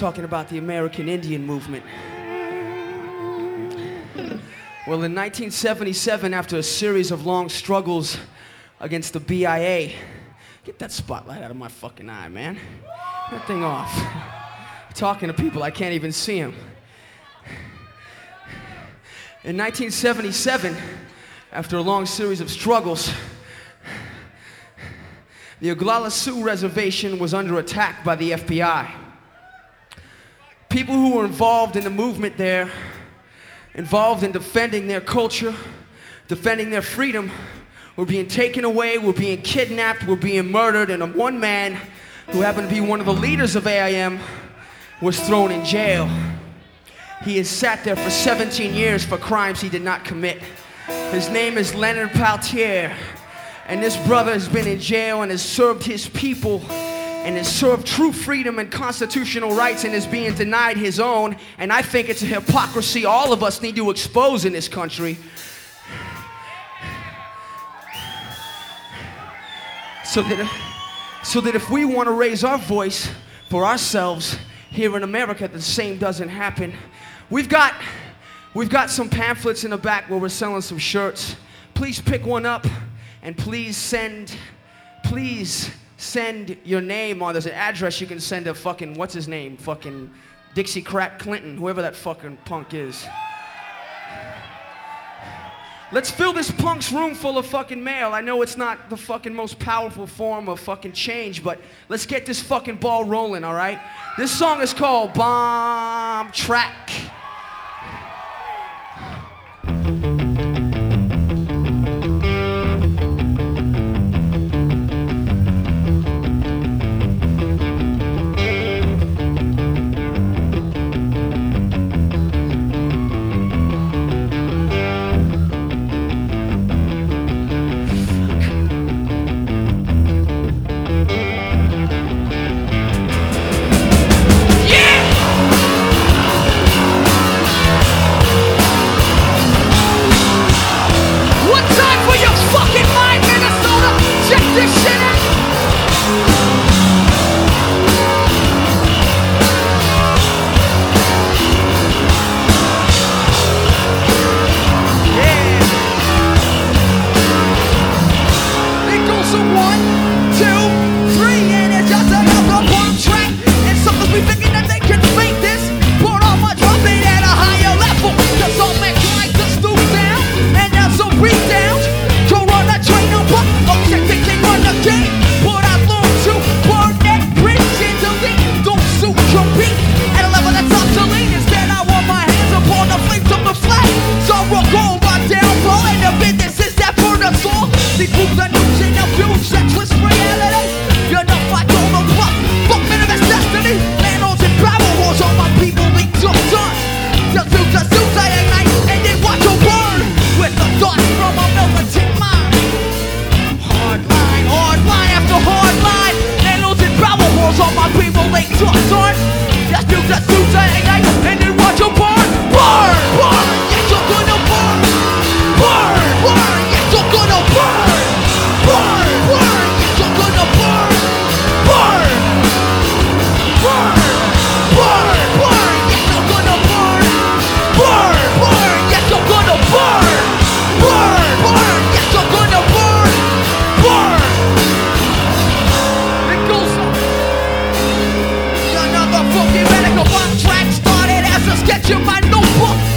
talking about the American Indian movement. Well, in 1977, after a series of long struggles against the BIA, get that spotlight out of my fucking eye, man. That thing off. talking to people, I can't even see them. In 1977, after a long series of struggles, the Oglala Sioux Reservation was under attack by the FBI. People who were involved in the movement there, involved in defending their culture, defending their freedom, were being taken away, were being kidnapped, were being murdered, and one man who happened to be one of the leaders of AIM was thrown in jail. He has sat there for 17 years for crimes he did not commit. His name is Leonard Peltier. And this brother has been in jail and has served his people and has served true freedom and constitutional rights and is being denied his own. And I think it's a hypocrisy all of us need to expose in this country. So that, so that if we want to raise our voice for ourselves here in America, the same doesn't happen. We've got, we've got some pamphlets in the back where we're selling some shirts. Please pick one up and please send, please send your name on. There's an address you can send a fucking, what's his name? Fucking Dixie Crack Clinton, whoever that fucking punk is. Let's fill this punk's room full of fucking mail. I know it's not the fucking most powerful form of fucking change, but let's get this fucking ball rolling, all right? This song is called Bomb Track. 我。